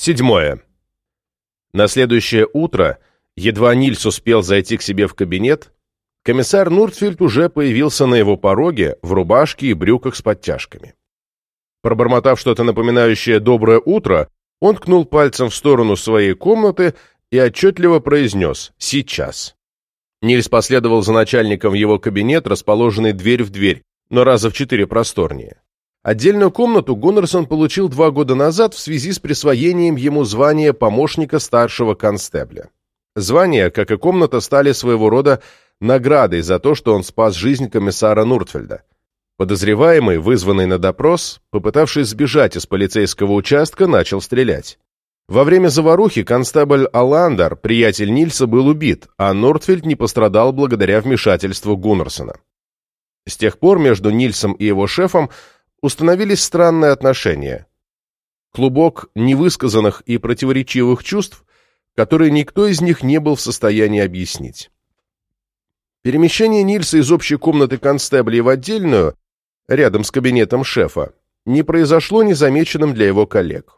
Седьмое. На следующее утро, едва Нильс успел зайти к себе в кабинет, комиссар Нуртфельд уже появился на его пороге в рубашке и брюках с подтяжками. Пробормотав что-то напоминающее «доброе утро», он ткнул пальцем в сторону своей комнаты и отчетливо произнес «сейчас». Нильс последовал за начальником в его кабинет, расположенный дверь в дверь, но раза в четыре просторнее. Отдельную комнату Гуннерсон получил два года назад в связи с присвоением ему звания помощника старшего констебля. Звание, как и комната, стали своего рода наградой за то, что он спас жизнь комиссара Нуртфельда. Подозреваемый, вызванный на допрос, попытавшись сбежать из полицейского участка, начал стрелять. Во время заварухи констебль Аландер, приятель Нильса, был убит, а Нортфельд не пострадал благодаря вмешательству Гуннерсона. С тех пор между Нильсом и его шефом установились странные отношения. Клубок невысказанных и противоречивых чувств, которые никто из них не был в состоянии объяснить. Перемещение Нильса из общей комнаты констеблей в отдельную, рядом с кабинетом шефа, не произошло незамеченным для его коллег.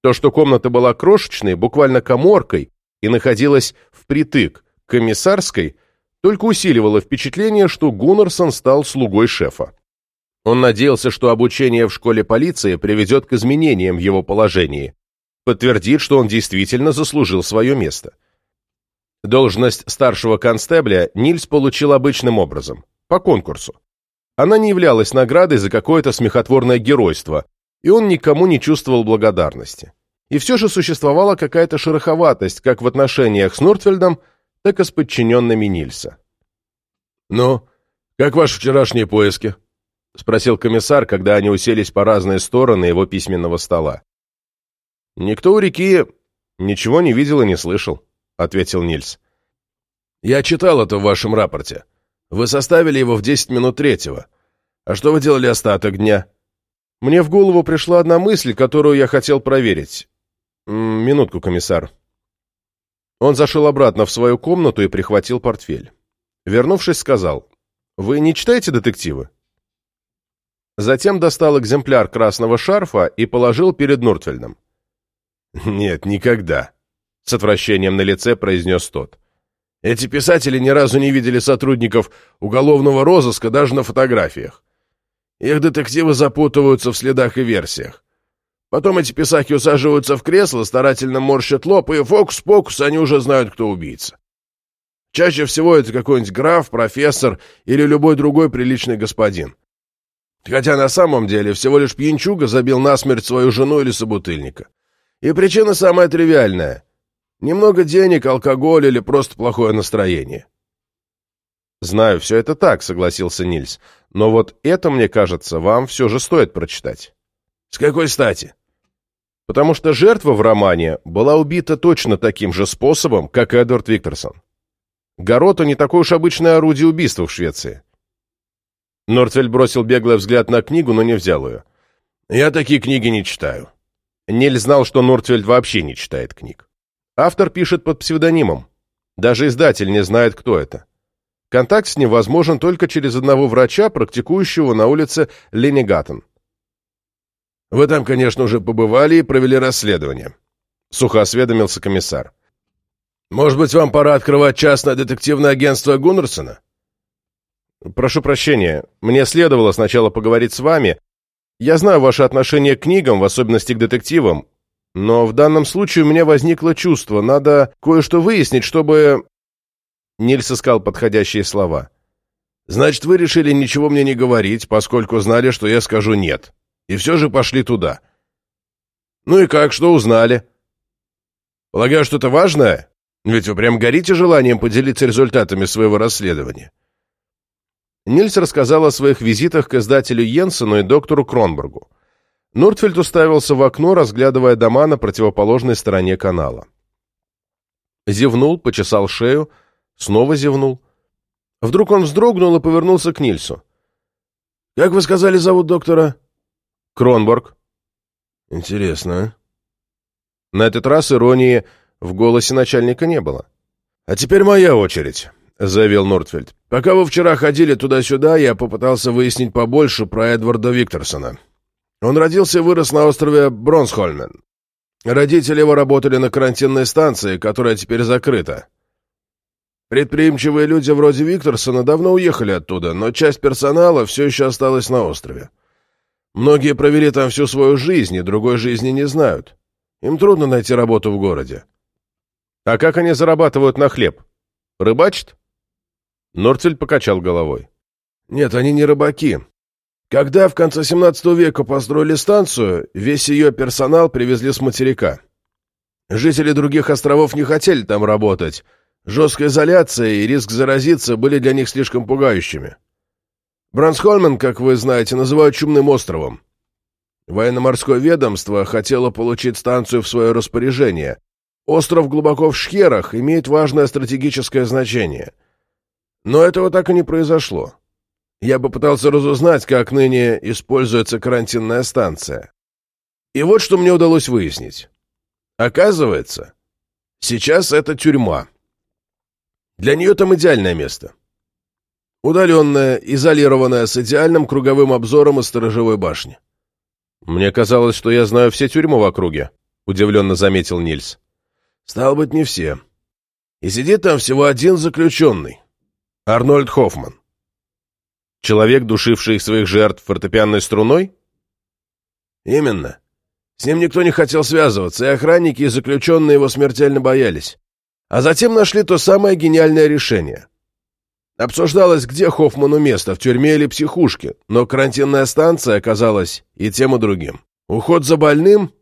То, что комната была крошечной, буквально коморкой, и находилась впритык к комиссарской, только усиливало впечатление, что Гуннерсон стал слугой шефа. Он надеялся, что обучение в школе полиции приведет к изменениям в его положении, подтвердит, что он действительно заслужил свое место. Должность старшего констебля Нильс получил обычным образом, по конкурсу. Она не являлась наградой за какое-то смехотворное геройство, и он никому не чувствовал благодарности. И все же существовала какая-то шероховатость как в отношениях с Нортфельдом, так и с подчиненными Нильса. «Ну, как ваши вчерашние поиски?» — спросил комиссар, когда они уселись по разные стороны его письменного стола. «Никто у реки ничего не видел и не слышал», — ответил Нильс. «Я читал это в вашем рапорте. Вы составили его в десять минут третьего. А что вы делали остаток дня?» «Мне в голову пришла одна мысль, которую я хотел проверить. Минутку, комиссар». Он зашел обратно в свою комнату и прихватил портфель. Вернувшись, сказал, «Вы не читаете детективы?» Затем достал экземпляр красного шарфа и положил перед Нуртфельдом. «Нет, никогда», — с отвращением на лице произнес тот. «Эти писатели ни разу не видели сотрудников уголовного розыска даже на фотографиях. Их детективы запутываются в следах и версиях. Потом эти писаки усаживаются в кресло, старательно морщат лоб, и фокус-покус, они уже знают, кто убийца. Чаще всего это какой-нибудь граф, профессор или любой другой приличный господин. Хотя на самом деле всего лишь пьянчуга забил насмерть свою жену или собутыльника. И причина самая тривиальная. Немного денег, алкоголь или просто плохое настроение. «Знаю, все это так», — согласился Нильс. «Но вот это, мне кажется, вам все же стоит прочитать». «С какой стати?» «Потому что жертва в романе была убита точно таким же способом, как Эдвард Викторсон. Гарото не такое уж обычное орудие убийства в Швеции. Нортвель бросил беглый взгляд на книгу, но не взял ее. «Я такие книги не читаю». Нель знал, что Нортвельд вообще не читает книг. Автор пишет под псевдонимом. Даже издатель не знает, кто это. Контакт с ним возможен только через одного врача, практикующего на улице Ленигаттен. «Вы там, конечно, уже побывали и провели расследование», — сухо осведомился комиссар. «Может быть, вам пора открывать частное детективное агентство Гуннерсона?» «Прошу прощения, мне следовало сначала поговорить с вами. Я знаю ваше отношение к книгам, в особенности к детективам, но в данном случае у меня возникло чувство, надо кое-что выяснить, чтобы...» Нильс искал подходящие слова. «Значит, вы решили ничего мне не говорить, поскольку знали, что я скажу «нет». И все же пошли туда. Ну и как, что узнали? Полагаю, что-то важное? Ведь вы прям горите желанием поделиться результатами своего расследования. Нильс рассказал о своих визитах к издателю Йенсену и доктору Кронбергу. Нуртфельд уставился в окно, разглядывая дома на противоположной стороне канала. Зевнул, почесал шею, снова зевнул. Вдруг он вздрогнул и повернулся к Нильсу. «Как вы сказали, зовут доктора?» «Кронберг». «Интересно, а?» На этот раз иронии в голосе начальника не было. «А теперь моя очередь. — заявил Нортфельд. «Пока вы вчера ходили туда-сюда, я попытался выяснить побольше про Эдварда Викторсона. Он родился и вырос на острове Бронсхольмен. Родители его работали на карантинной станции, которая теперь закрыта. Предприимчивые люди вроде Викторсона давно уехали оттуда, но часть персонала все еще осталась на острове. Многие провели там всю свою жизнь и другой жизни не знают. Им трудно найти работу в городе. А как они зарабатывают на хлеб? Рыбачат? Норцель покачал головой. Нет, они не рыбаки. Когда в конце 17 века построили станцию, весь ее персонал привезли с материка. Жители других островов не хотели там работать, Жесткая изоляция и риск заразиться были для них слишком пугающими. Бронсхольмен, как вы знаете, называют чумным островом. Военно-морское ведомство хотело получить станцию в свое распоряжение. Остров глубоко в Шхерах имеет важное стратегическое значение. Но этого так и не произошло. Я попытался разузнать, как ныне используется карантинная станция. И вот что мне удалось выяснить. Оказывается, сейчас это тюрьма. Для нее там идеальное место. Удаленное, изолированное, с идеальным круговым обзором из сторожевой башни. «Мне казалось, что я знаю все тюрьмы в округе», — удивленно заметил Нильс. «Стал быть, не все. И сидит там всего один заключенный. Арнольд Хоффман». «Человек, душивший своих жертв фортепианной струной?» «Именно. С ним никто не хотел связываться, и охранники и заключенные его смертельно боялись. А затем нашли то самое гениальное решение. Обсуждалось, где Хоффману место, в тюрьме или психушке, но карантинная станция оказалась и тем, и другим. Уход за больным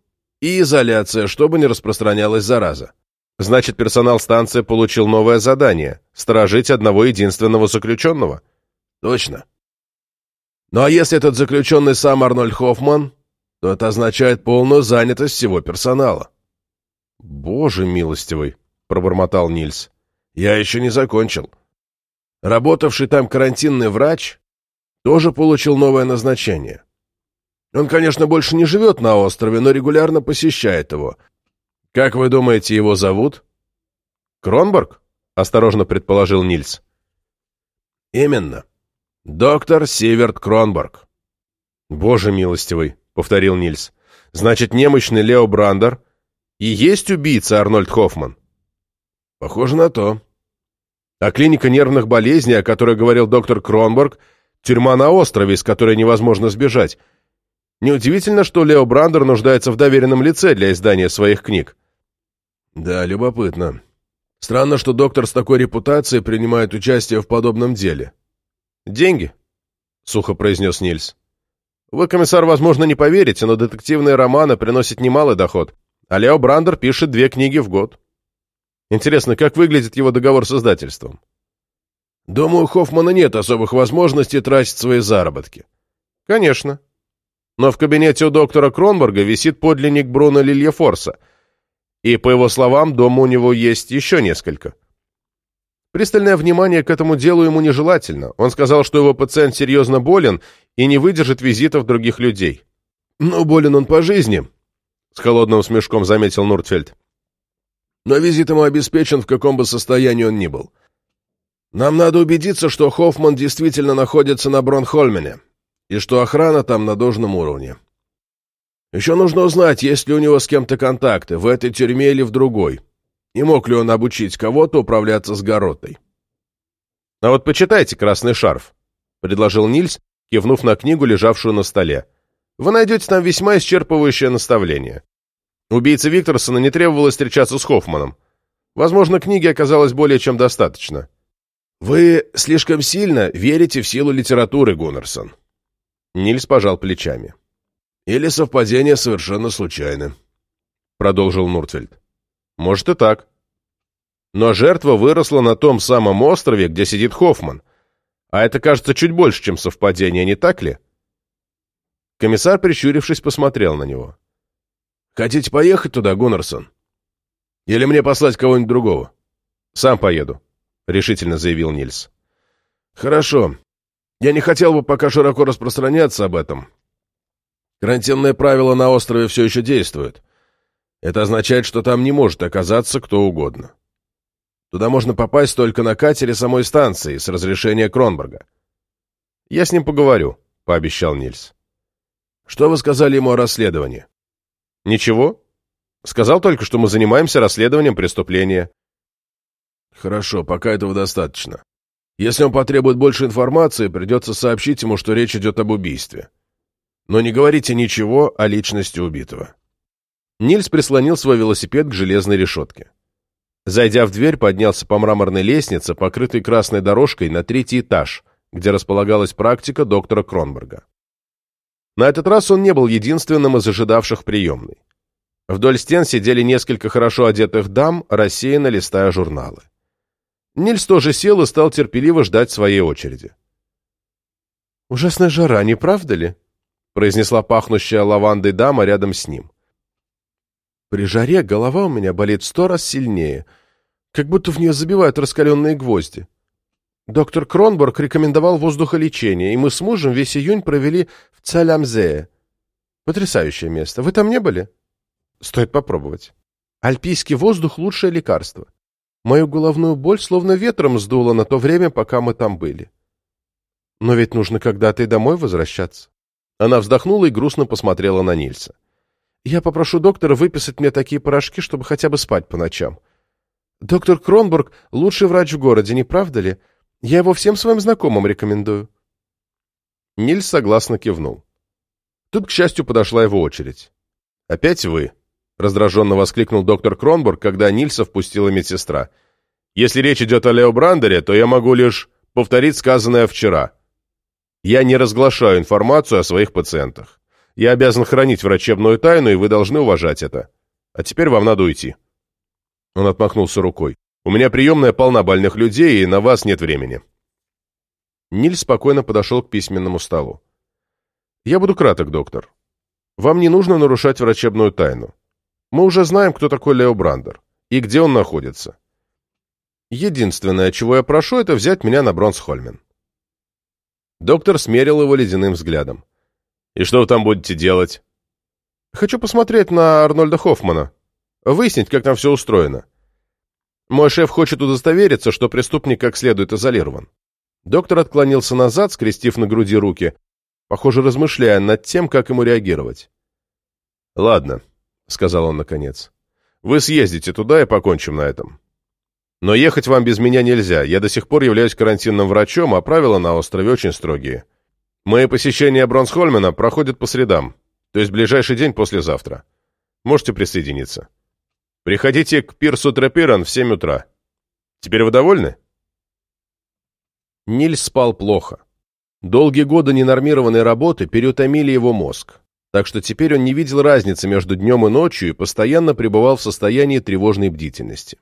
и изоляция, чтобы не распространялась зараза. Значит, персонал станции получил новое задание – сторожить одного единственного заключенного? Точно. Ну а если этот заключенный сам Арнольд Хоффман, то это означает полную занятость всего персонала. Боже милостивый, — пробормотал Нильс. «Я еще не закончил. Работавший там карантинный врач тоже получил новое назначение. Он, конечно, больше не живет на острове, но регулярно посещает его. Как вы думаете, его зовут?» «Кронборг?» — осторожно предположил Нильс. «Именно. Доктор Сиверт Кронборг». «Боже милостивый», — повторил Нильс. «Значит, немощный Лео Брандер и есть убийца Арнольд Хоффман?» Похоже на то. А клиника нервных болезней, о которой говорил доктор Кронборг, тюрьма на острове, из которой невозможно сбежать. Неудивительно, что Лео Брандер нуждается в доверенном лице для издания своих книг. Да, любопытно. Странно, что доктор с такой репутацией принимает участие в подобном деле. Деньги, сухо произнес Нильс. Вы, комиссар, возможно, не поверите, но детективные романы приносят немалый доход, а Лео Брандер пишет две книги в год. Интересно, как выглядит его договор с издательством? Думаю, у Хоффмана нет особых возможностей тратить свои заработки. Конечно. Но в кабинете у доктора Кронберга висит подлинник Бруно Лильефорса. И, по его словам, дома у него есть еще несколько. Пристальное внимание к этому делу ему нежелательно. Он сказал, что его пациент серьезно болен и не выдержит визитов других людей. «Ну, болен он по жизни», — с холодным смешком заметил Нуртфельд но визит ему обеспечен, в каком бы состоянии он ни был. Нам надо убедиться, что Хоффман действительно находится на Бронхольмене, и что охрана там на должном уровне. Еще нужно узнать, есть ли у него с кем-то контакты, в этой тюрьме или в другой, и мог ли он обучить кого-то управляться с Горотой. «А вот почитайте «Красный шарф», — предложил Нильс, кивнув на книгу, лежавшую на столе. «Вы найдете там весьма исчерпывающее наставление. Убийце Викторсона не требовалось встречаться с Хоффманом. Возможно, книги оказалось более чем достаточно. «Вы слишком сильно верите в силу литературы, Гуннерсон». Нильс пожал плечами. «Или совпадения совершенно случайны», — продолжил Нуртфельд. «Может и так. Но жертва выросла на том самом острове, где сидит Хоффман. А это, кажется, чуть больше, чем совпадение, не так ли?» Комиссар, прищурившись, посмотрел на него. Хотите поехать туда, Гуннерсон? Или мне послать кого-нибудь другого? Сам поеду, решительно заявил Нильс. Хорошо. Я не хотел бы пока широко распространяться об этом. Карантинные правила на острове все еще действуют. Это означает, что там не может оказаться кто угодно. Туда можно попасть только на катере самой станции с разрешения Кронберга. Я с ним поговорю, пообещал Нильс. Что вы сказали ему о расследовании? Ничего? Сказал только, что мы занимаемся расследованием преступления. Хорошо, пока этого достаточно. Если он потребует больше информации, придется сообщить ему, что речь идет об убийстве. Но не говорите ничего о личности убитого. Нильс прислонил свой велосипед к железной решетке. Зайдя в дверь, поднялся по мраморной лестнице, покрытой красной дорожкой, на третий этаж, где располагалась практика доктора Кронберга. На этот раз он не был единственным из ожидавших приемной. Вдоль стен сидели несколько хорошо одетых дам, рассеянно листая журналы. Нильс тоже сел и стал терпеливо ждать своей очереди. «Ужасная жара, не правда ли?» Произнесла пахнущая лавандой дама рядом с ним. «При жаре голова у меня болит сто раз сильнее, как будто в нее забивают раскаленные гвозди. Доктор Кронборг рекомендовал воздухолечение, и мы с мужем весь июнь провели в Цалямзее. Потрясающее место. Вы там не были?» Стоит попробовать. Альпийский воздух — лучшее лекарство. Мою головную боль словно ветром сдуло на то время, пока мы там были. Но ведь нужно когда-то и домой возвращаться. Она вздохнула и грустно посмотрела на Нильса. «Я попрошу доктора выписать мне такие порошки, чтобы хотя бы спать по ночам. Доктор Кронбург — лучший врач в городе, не правда ли? Я его всем своим знакомым рекомендую». Нильс согласно кивнул. Тут, к счастью, подошла его очередь. «Опять вы?» — раздраженно воскликнул доктор Кронбург, когда Нильса впустила медсестра. «Если речь идет о Лео Брандере, то я могу лишь повторить сказанное вчера. Я не разглашаю информацию о своих пациентах. Я обязан хранить врачебную тайну, и вы должны уважать это. А теперь вам надо уйти». Он отмахнулся рукой. «У меня приемная полна больных людей, и на вас нет времени». Ниль спокойно подошел к письменному столу. «Я буду краток, доктор. Вам не нужно нарушать врачебную тайну. Мы уже знаем, кто такой Лео Брандер и где он находится. Единственное, чего я прошу, это взять меня на Бронсхольмен. Доктор смерил его ледяным взглядом. «И что вы там будете делать?» «Хочу посмотреть на Арнольда Хоффмана. Выяснить, как там все устроено. Мой шеф хочет удостовериться, что преступник как следует изолирован». Доктор отклонился назад, скрестив на груди руки, похоже, размышляя над тем, как ему реагировать. «Ладно», — сказал он наконец. «Вы съездите туда и покончим на этом. Но ехать вам без меня нельзя. Я до сих пор являюсь карантинным врачом, а правила на острове очень строгие. Мои посещения Бронсхольмена проходят по средам, то есть ближайший день послезавтра. Можете присоединиться. Приходите к пирсу Трапиран в семь утра. Теперь вы довольны?» Нильс спал плохо. Долгие годы ненормированной работы переутомили его мозг так что теперь он не видел разницы между днем и ночью и постоянно пребывал в состоянии тревожной бдительности.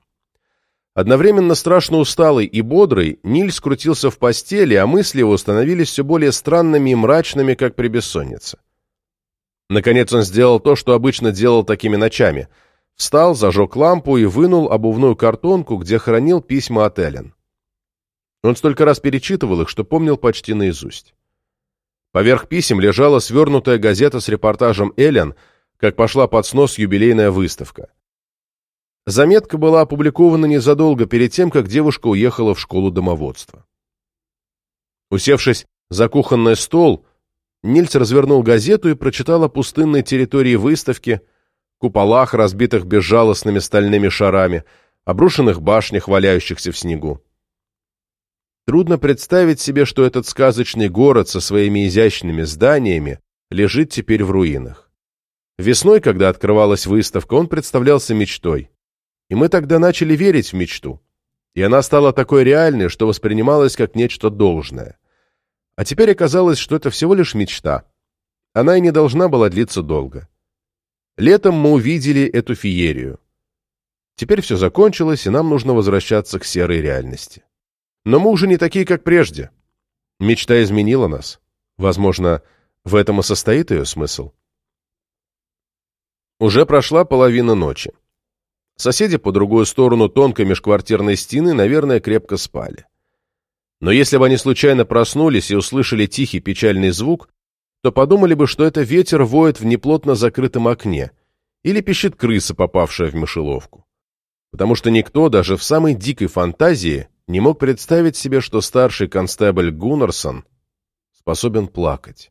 Одновременно страшно усталый и бодрый, Ниль скрутился в постели, а мысли его становились все более странными и мрачными, как при бессоннице. Наконец он сделал то, что обычно делал такими ночами. Встал, зажег лампу и вынул обувную картонку, где хранил письма от Эллен. Он столько раз перечитывал их, что помнил почти наизусть. Поверх писем лежала свернутая газета с репортажем Эллен, как пошла под снос юбилейная выставка. Заметка была опубликована незадолго перед тем, как девушка уехала в школу домоводства. Усевшись за кухонный стол, Нильц развернул газету и прочитал о пустынной территории выставки, куполах, разбитых безжалостными стальными шарами, обрушенных башнях, валяющихся в снегу. Трудно представить себе, что этот сказочный город со своими изящными зданиями лежит теперь в руинах. Весной, когда открывалась выставка, он представлялся мечтой. И мы тогда начали верить в мечту. И она стала такой реальной, что воспринималась как нечто должное. А теперь оказалось, что это всего лишь мечта. Она и не должна была длиться долго. Летом мы увидели эту феерию. Теперь все закончилось, и нам нужно возвращаться к серой реальности. Но мы уже не такие, как прежде. Мечта изменила нас. Возможно, в этом и состоит ее смысл. Уже прошла половина ночи. Соседи по другую сторону тонкой межквартирной стены, наверное, крепко спали. Но если бы они случайно проснулись и услышали тихий печальный звук, то подумали бы, что это ветер воет в неплотно закрытом окне или пищит крыса, попавшая в мышеловку. Потому что никто, даже в самой дикой фантазии, не мог представить себе, что старший констебль Гуннерсон способен плакать.